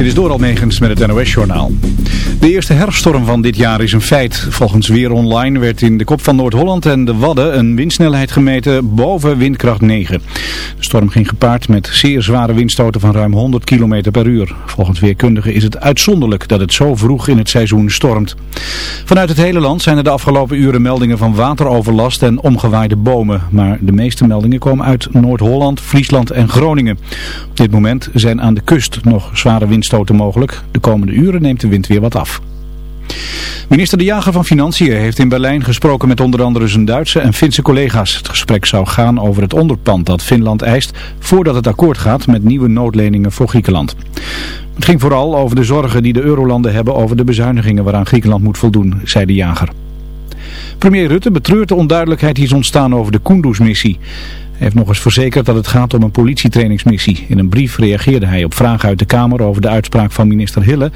Dit is door Almegens met het NOS-journaal. De eerste herfststorm van dit jaar is een feit. Volgens Weer Online werd in de kop van Noord-Holland en de Wadden een windsnelheid gemeten boven windkracht 9. De storm ging gepaard met zeer zware windstoten van ruim 100 km per uur. Volgens weerkundigen is het uitzonderlijk dat het zo vroeg in het seizoen stormt. Vanuit het hele land zijn er de afgelopen uren meldingen van wateroverlast en omgewaaide bomen. Maar de meeste meldingen komen uit Noord-Holland, Friesland en Groningen. Op dit moment zijn aan de kust nog zware windstoten mogelijk. De komende uren neemt de wind weer wat af. Minister De Jager van Financiën heeft in Berlijn gesproken met onder andere zijn Duitse en Finse collega's. Het gesprek zou gaan over het onderpand dat Finland eist voordat het akkoord gaat met nieuwe noodleningen voor Griekenland. Het ging vooral over de zorgen die de eurolanden hebben over de bezuinigingen waaraan Griekenland moet voldoen, zei De Jager. Premier Rutte betreurt de onduidelijkheid die is ontstaan over de Kunduz-missie heeft nog eens verzekerd dat het gaat om een politietrainingsmissie. In een brief reageerde hij op vragen uit de Kamer over de uitspraak van minister Hille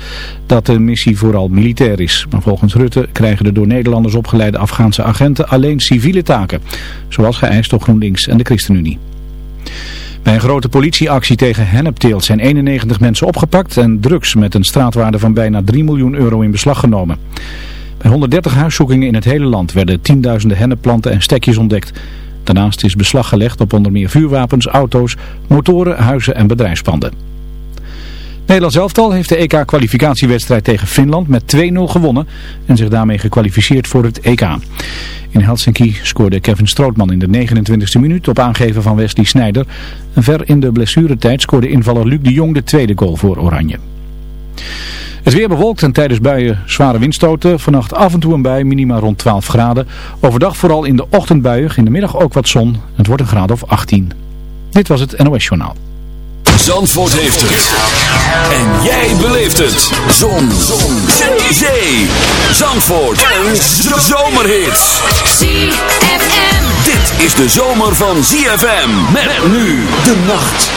dat de missie vooral militair is. Maar volgens Rutte krijgen de door Nederlanders opgeleide Afghaanse agenten alleen civiele taken. Zoals geëist door GroenLinks en de ChristenUnie. Bij een grote politieactie tegen hennepteelt zijn 91 mensen opgepakt en drugs met een straatwaarde van bijna 3 miljoen euro in beslag genomen. Bij 130 huiszoekingen in het hele land werden tienduizenden hennepplanten en stekjes ontdekt. Daarnaast is beslag gelegd op onder meer vuurwapens, auto's, motoren, huizen en bedrijfspanden. Nederlands elftal heeft de EK-kwalificatiewedstrijd tegen Finland met 2-0 gewonnen en zich daarmee gekwalificeerd voor het EK. In Helsinki scoorde Kevin Strootman in de 29e minuut op aangeven van Wesley Sneijder. En ver in de blessuretijd scoorde invaller Luc de Jong de tweede goal voor Oranje. Het weer bewolkt en tijdens buien zware windstoten. Vannacht af en toe een bui, minima rond 12 graden. Overdag vooral in de ochtend buien, in de middag ook wat zon. Het wordt een graad of 18. Dit was het NOS Journaal. Zandvoort heeft het. En jij beleeft het. Zon. zon. Zee. Zandvoort. Een zomerhit. ZFM. Dit is de zomer van ZFM. Met nu de nacht.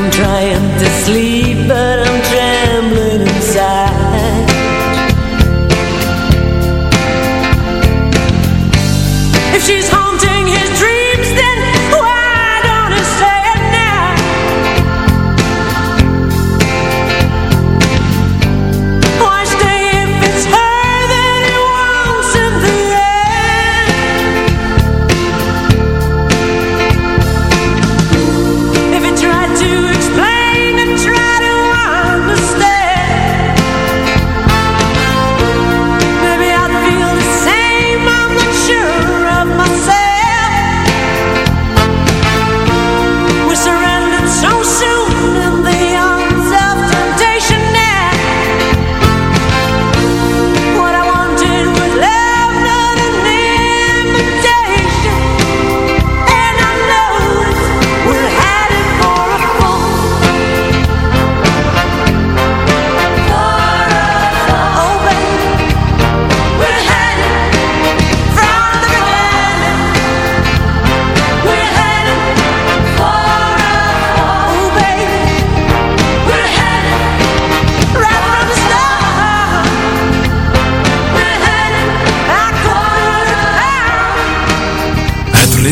I'm trying to sleep, but I'm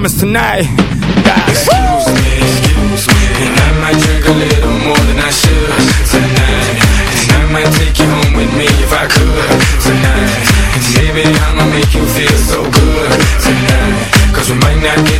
promise tonight. Excuse me, excuse me, and I might drink a little more than I should tonight. And I might take you home with me if I could tonight. And maybe I'ma make you feel so good tonight. Cause we might not get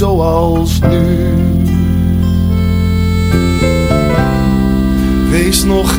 zoals nu. Wees nog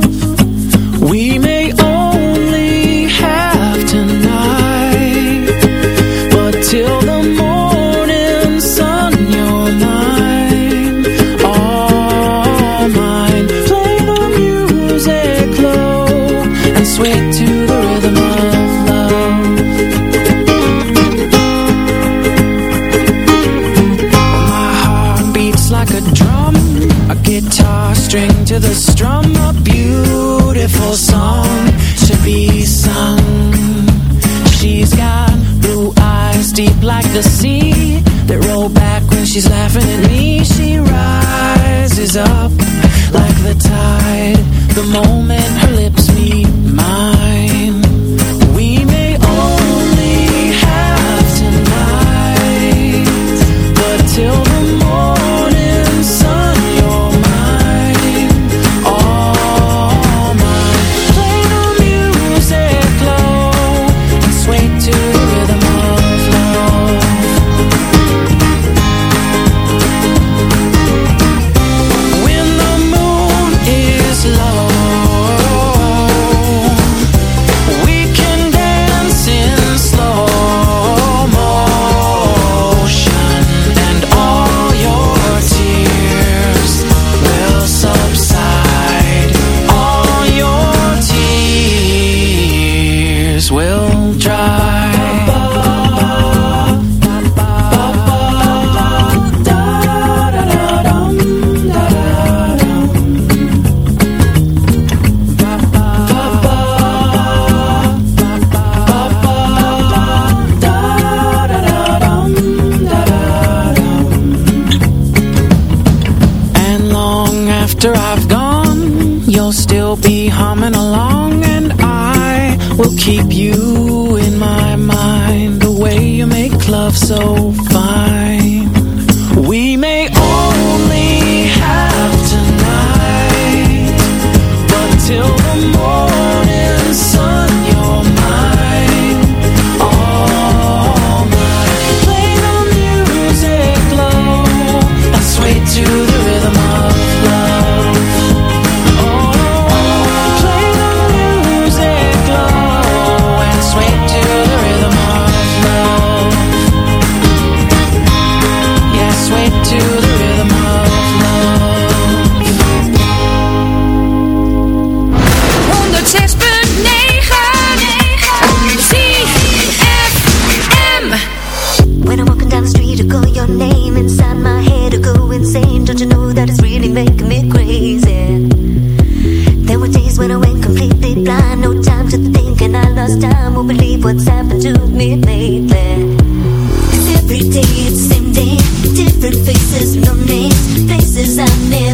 she's laughing.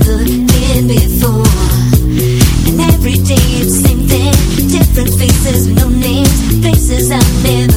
never been before. And every day it's the same thing, different faces, no names, faces I've never.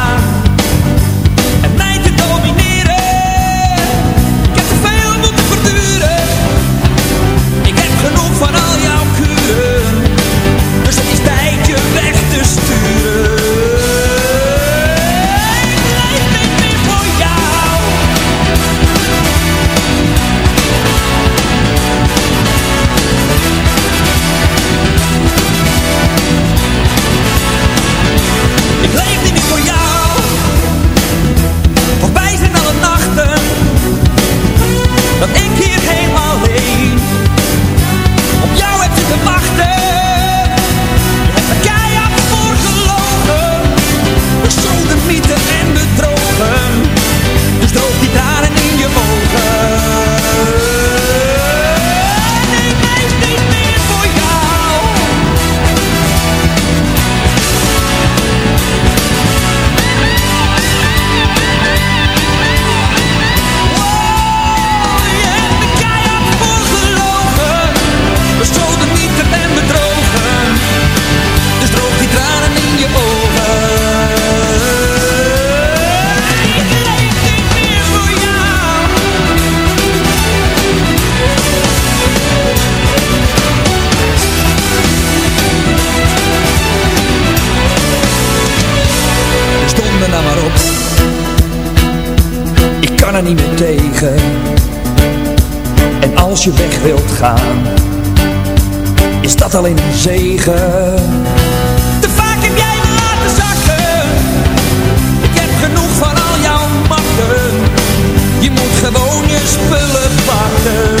is dat alleen een zegen. Te vaak heb jij me laten zakken. Ik heb genoeg van al jouw machten. Je moet gewoon je spullen pakken.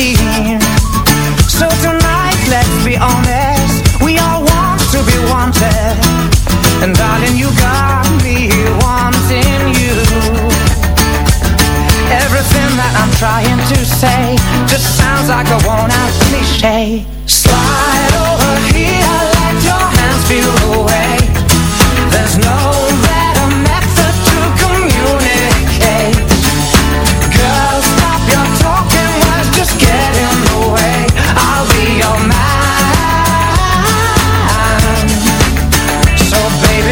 So tonight, let's be honest. We all want to be wanted. And darling, you got me wanting you. Everything that I'm trying to say Just sounds like a worn-out cliche.